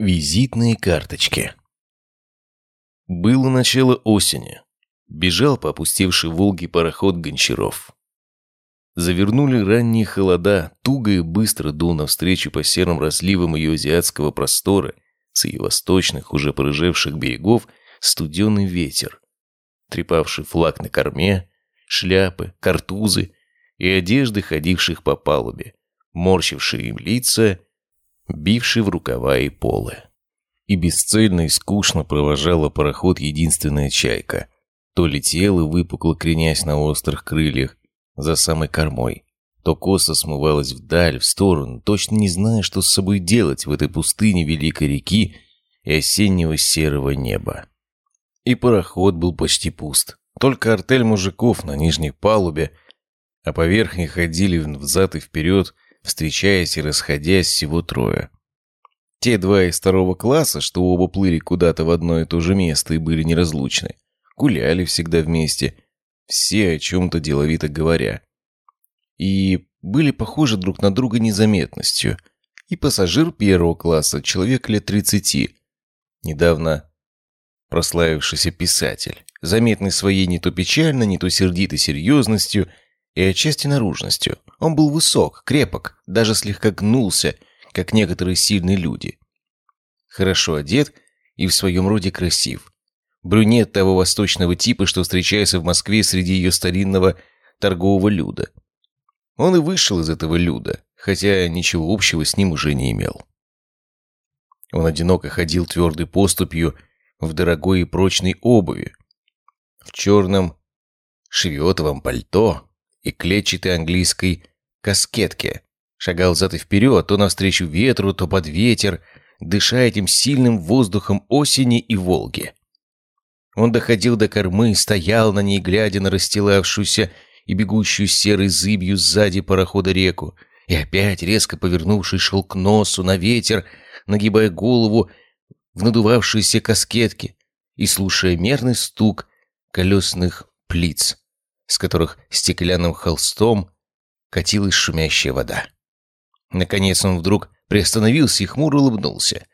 Визитные карточки. Было начало осени. Бежал по опустевшей Волге пароход Гончаров. Завернули ранние холода, туго и быстро дул навстречу по серым разливам ее азиатского простора, с ее восточных, уже порыжевших берегов, студеный ветер, трепавший флаг на корме, шляпы, картузы и одежды ходивших по палубе, морщившие им лица бивший в рукава и полы. И бесцельно и скучно провожала пароход единственная чайка. То летела, выпукло кренясь на острых крыльях за самой кормой, то косо смывалась вдаль, в сторону, точно не зная, что с собой делать в этой пустыне великой реки и осеннего серого неба. И пароход был почти пуст. Только артель мужиков на нижней палубе, а по верхней ходили взад и вперед, встречаясь и расходясь всего трое. Те два из второго класса, что оба плыли куда-то в одно и то же место и были неразлучны, гуляли всегда вместе, все о чем-то деловито говоря. И были похожи друг на друга незаметностью. И пассажир первого класса, человек лет тридцати, недавно прославившийся писатель, заметный своей не то печально, не то сердитой серьезностью и отчасти наружностью. Он был высок, крепок, даже слегка гнулся, как некоторые сильные люди. Хорошо одет и в своем роде красив. Брюнет того восточного типа, что встречается в Москве среди ее старинного торгового люда. Он и вышел из этого люда, хотя ничего общего с ним уже не имел. Он одиноко ходил твердой поступью в дорогой и прочной обуви, в черном шевиотовом пальто и клетчатой английской каскетке. Шагал зад и вперед, то навстречу ветру, то под ветер, дыша этим сильным воздухом осени и Волги. Он доходил до кормы, стоял на ней, глядя на расстилавшуюся и бегущую серой зыбью сзади парохода реку, и опять, резко повернувшись, шел к носу на ветер, нагибая голову в надувавшиеся каскетки и слушая мерный стук колесных плиц с которых стеклянным холстом катилась шумящая вода. Наконец он вдруг приостановился и хмуро улыбнулся.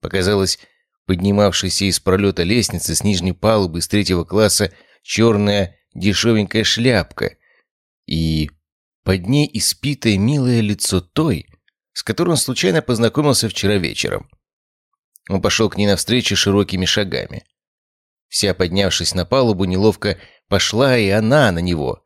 Показалось, поднимавшаяся из пролета лестницы с нижней палубы с третьего класса черная дешевенькая шляпка и под ней испитое милое лицо той, с которой он случайно познакомился вчера вечером. Он пошел к ней навстречу широкими шагами. Вся поднявшись на палубу, неловко пошла и она на него,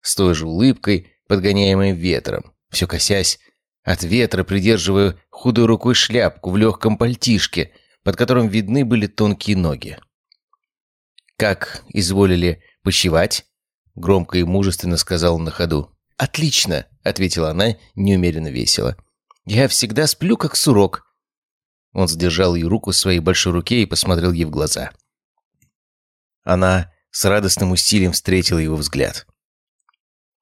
с той же улыбкой, подгоняемой ветром, все косясь от ветра, придерживая худой рукой шляпку в легком пальтишке, под которым видны были тонкие ноги. «Как изволили почевать?» — громко и мужественно сказал он на ходу. «Отлично!» — ответила она неумеренно весело. «Я всегда сплю, как сурок». Он задержал ее руку своей большой руке и посмотрел ей в глаза. Она с радостным усилием встретила его взгляд.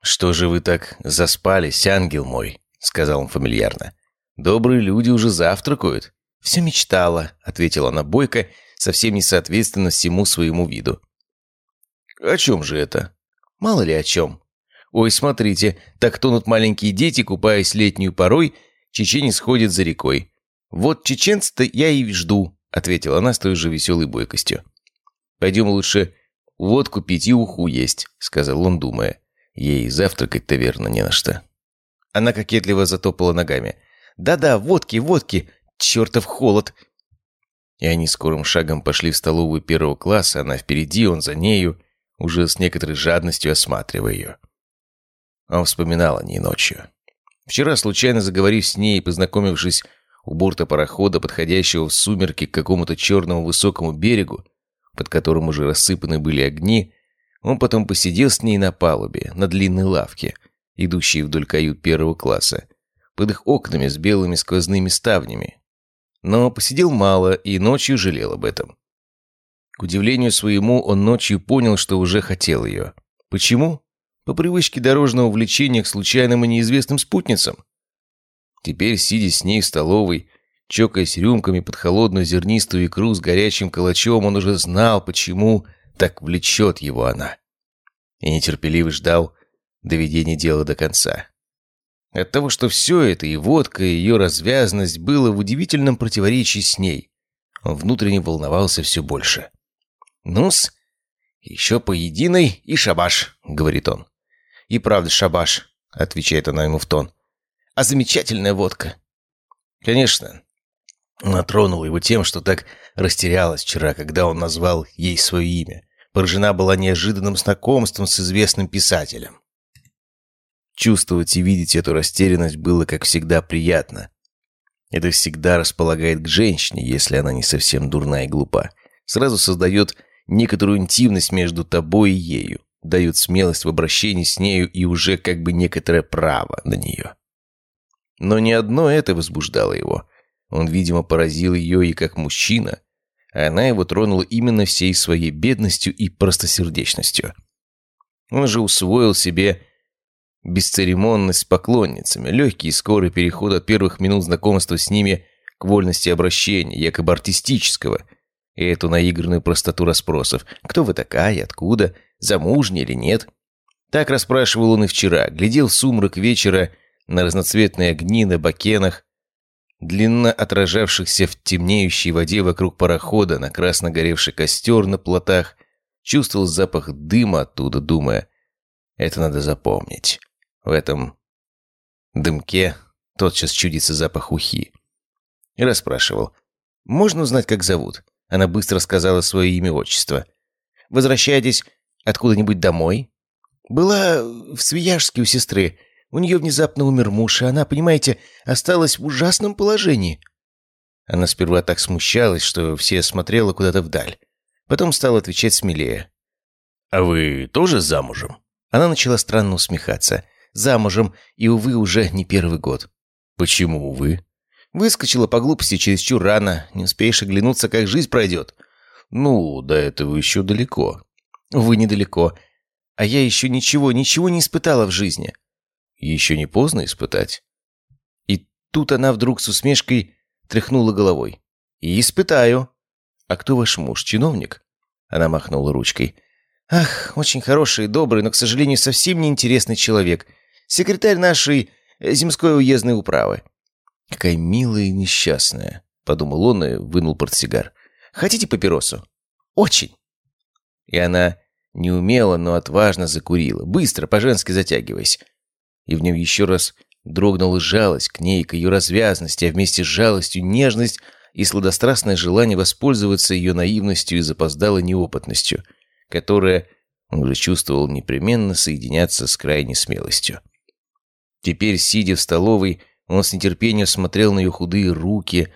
«Что же вы так заспались, ангел мой?» — сказал он фамильярно. «Добрые люди уже завтракают». «Все мечтала», — ответила она бойко, совсем не соответственно всему своему виду. «О чем же это?» «Мало ли о чем». «Ой, смотрите, так тонут маленькие дети, купаясь летнюю порой, чеченец ходит за рекой. Вот чеченца-то я и жду», — ответила она с той же веселой бойкостью. «Пойдем лучше водку пить и уху есть», — сказал он, думая. Ей завтракать-то верно не на что. Она кокетливо затопала ногами. «Да-да, водки, водки! Чертов холод!» И они скорым шагом пошли в столовую первого класса, она впереди, он за нею, уже с некоторой жадностью осматривая ее. Он вспоминал о ней ночью. Вчера, случайно заговорив с ней и познакомившись у борта парохода, подходящего в сумерки к какому-то черному высокому берегу, под которым уже рассыпаны были огни, он потом посидел с ней на палубе, на длинной лавке, идущей вдоль кают первого класса, под их окнами с белыми сквозными ставнями. Но посидел мало и ночью жалел об этом. К удивлению своему, он ночью понял, что уже хотел ее. Почему? По привычке дорожного влечения к случайным и неизвестным спутницам. Теперь, сидя с ней в столовой, Чокаясь рюмками под холодную зернистую икру с горячим калачом, он уже знал, почему так влечет его она. И нетерпеливо ждал доведения дела до конца. От того, что все это, и водка, и ее развязность, было в удивительном противоречии с ней. Он внутренне волновался все больше. «Ну-с, еще по единой и шабаш», — говорит он. «И правда шабаш», — отвечает она ему в тон. «А замечательная водка». Конечно, она тронула его тем, что так растерялась вчера, когда он назвал ей свое имя. Поражена была неожиданным знакомством с известным писателем. Чувствовать и видеть эту растерянность было, как всегда, приятно. Это всегда располагает к женщине, если она не совсем дурна и глупа. Сразу создает некоторую интимность между тобой и ею, дает смелость в обращении с нею и уже как бы некоторое право на нее. Но не одно это возбуждало его. Он, видимо, поразил ее и как мужчина, а она его тронула именно всей своей бедностью и простосердечностью. Он же усвоил себе бесцеремонность с поклонницами, легкий и скорый переход от первых минут знакомства с ними к вольности обращения, якобы артистического, и эту наигранную простоту расспросов. Кто вы такая, откуда, замужняя или нет? Так расспрашивал он и вчера, глядел в сумрак вечера на разноцветные огни на бакенах, длинно отражавшихся в темнеющей воде вокруг парохода, на красно горевший костер на плотах, чувствовал запах дыма оттуда, думая, это надо запомнить. В этом дымке тотчас чудится запах ухи. И расспрашивал. «Можно узнать, как зовут?» Она быстро сказала свое имя-отчество. «Возвращаетесь откуда-нибудь домой?» «Была в Свияжске у сестры. У нее внезапно умер муж, и она, понимаете, осталась в ужасном положении». Она сперва так смущалась, что все смотрела куда-то вдаль. Потом стала отвечать смелее. «А вы тоже замужем?» Она начала странно усмехаться замужем и, увы, уже не первый год. Почему, увы? Выскочила по глупости чересчур рано, не успеешь оглянуться, как жизнь пройдет. Ну, до этого еще далеко. Увы, недалеко. А я еще ничего, ничего не испытала в жизни. Еще не поздно испытать. И тут она вдруг с усмешкой тряхнула головой. И испытаю. А кто ваш муж, чиновник? Она махнула ручкой. Ах, очень хороший и добрый, но, к сожалению, совсем неинтересный человек секретарь нашей э, земской уездной управы». «Какая милая и несчастная», — подумал он и вынул портсигар. «Хотите папиросу?» «Очень». И она неумело, но отважно закурила, быстро, по-женски затягиваясь. И в нем еще раз дрогнула жалость к ней, к ее развязности, а вместе с жалостью нежность и сладострастное желание воспользоваться ее наивностью и запоздалой неопытностью, которая, он уже чувствовал, непременно соединяться с крайней смелостью. Теперь, сидя в столовой, он с нетерпением смотрел на ее худые руки,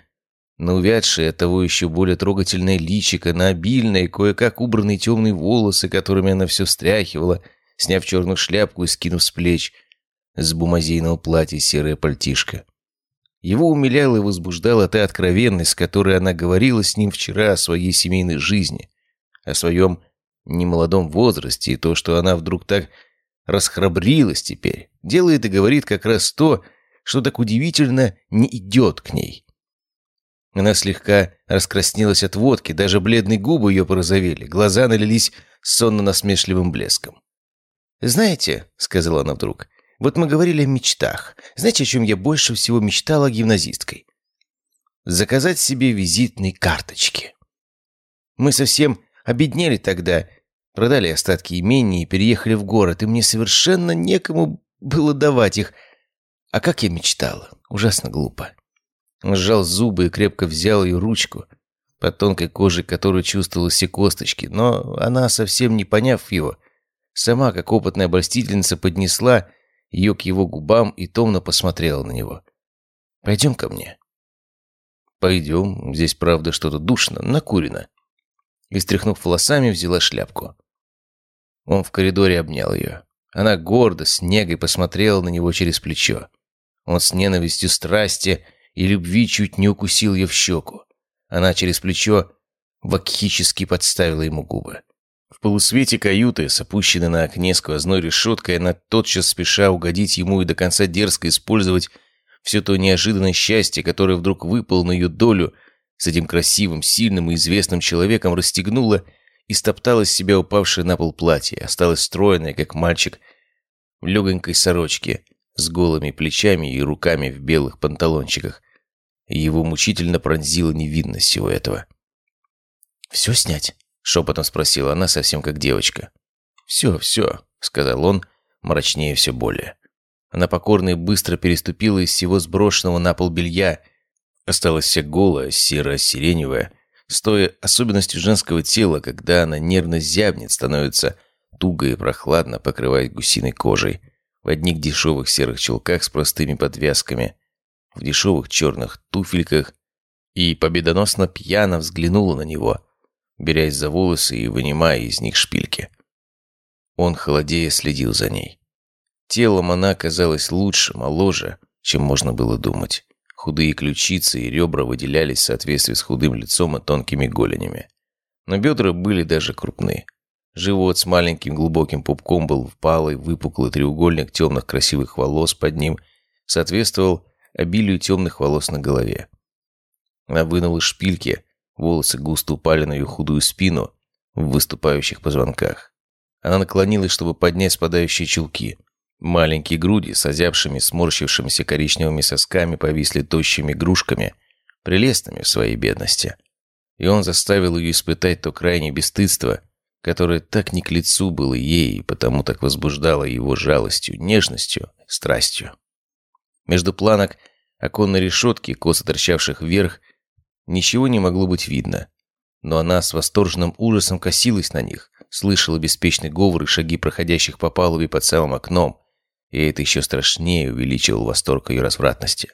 на увядшее, того еще более трогательное личико, на обильные, кое-как убранные темные волосы, которыми она все встряхивала, сняв черную шляпку и скинув с плеч с бумазейного платья серое пальтишко. Его умиляла и возбуждала та откровенность, с которой она говорила с ним вчера о своей семейной жизни, о своем немолодом возрасте, и то, что она вдруг так расхрабрилась теперь, делает и говорит как раз то, что так удивительно не идет к ней. Она слегка раскраснелась от водки, даже бледные губы ее порозовели, глаза налились сонно-насмешливым блеском. «Знаете», — сказала она вдруг, — «вот мы говорили о мечтах. Знаете, о чем я больше всего мечтала гимназисткой? Заказать себе визитные карточки. Мы совсем обеднели тогда, Продали остатки имения и переехали в город, и мне совершенно некому было давать их. А как я мечтала. Ужасно глупо. Он сжал зубы и крепко взял ее ручку, под тонкой кожей которой чувствовала все косточки, но она, совсем не поняв его, сама, как опытная обольстительница, поднесла ее к его губам и томно посмотрела на него. «Пойдем ко мне». «Пойдем. Здесь, правда, что-то душно, накурено». И, стряхнув волосами, взяла шляпку. Он в коридоре обнял ее. Она гордо, с негой посмотрела на него через плечо. Он с ненавистью страсти и любви чуть не укусил ее в щеку. Она через плечо вакхически подставила ему губы. Полусвете каюты, с опущенной на окне сквозной решеткой, она тотчас спеша угодить ему и до конца дерзко использовать все то неожиданное счастье, которое вдруг выпало на ее долю, с этим красивым, сильным и известным человеком расстегнула и стоптала с себя упавшее на пол платье, осталась стройная, как мальчик, в легонькой сорочке, с голыми плечами и руками в белых панталончиках. Его мучительно пронзила невинность всего этого. «Все снять?» — шепотом спросила она, совсем как девочка. «Все, все», — сказал он, мрачнее все более. Она покорно и быстро переступила из всего сброшенного на пол белья. Осталась вся голая, серо-сиреневая, с той особенностью женского тела, когда она нервно зябнет, становится туго и прохладно, покрываясь гусиной кожей, в одних дешевых серых чулках с простыми подвязками, в дешевых черных туфельках, и победоносно пьяно взглянула на него, берясь за волосы и вынимая из них шпильки. Он, холодея, следил за ней. Телом она казалась лучше, моложе, чем можно было думать. Худые ключицы и ребра выделялись в соответствии с худым лицом и тонкими голенями. Но бедра были даже крупны. Живот с маленьким глубоким пупком был впалый, выпуклый треугольник темных красивых волос под ним соответствовал обилию темных волос на голове. Она вынула шпильки, волосы густо упали на ее худую спину в выступающих позвонках. Она наклонилась, чтобы поднять спадающие чулки. Маленькие груди с озябшими, сморщившимися коричневыми сосками повисли тощими игрушками, прелестными в своей бедности. И он заставил ее испытать то крайнее бесстыдство, которое так не к лицу было ей и потому так возбуждало его жалостью, нежностью, страстью. Между планок оконной решетки, косо торчавших вверх, ничего не могло быть видно. Но она с восторженным ужасом косилась на них, слышала беспечный говор и шаги проходящих по палубе под самым окном, и это еще страшнее увеличивало восторг ее развратности.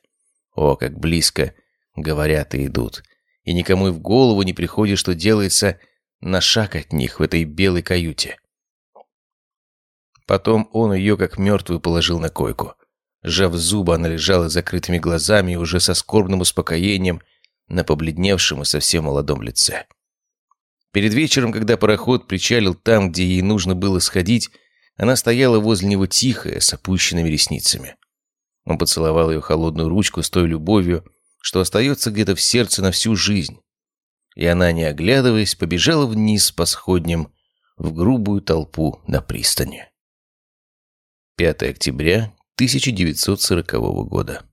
О, как близко говорят и идут. И никому и в голову не приходит, что делается на шаг от них в этой белой каюте. Потом он ее, как мертвую, положил на койку. Сжав зубы, она лежала с закрытыми глазами и уже со скорбным успокоением на побледневшем и совсем молодом лице. Перед вечером, когда пароход причалил там, где ей нужно было сходить, она стояла возле него тихая, с опущенными ресницами. Он поцеловал ее холодную ручку с той любовью, что остается где-то в сердце на всю жизнь. И она, не оглядываясь, побежала вниз по сходням в грубую толпу на пристани. 5 октября 1940 года.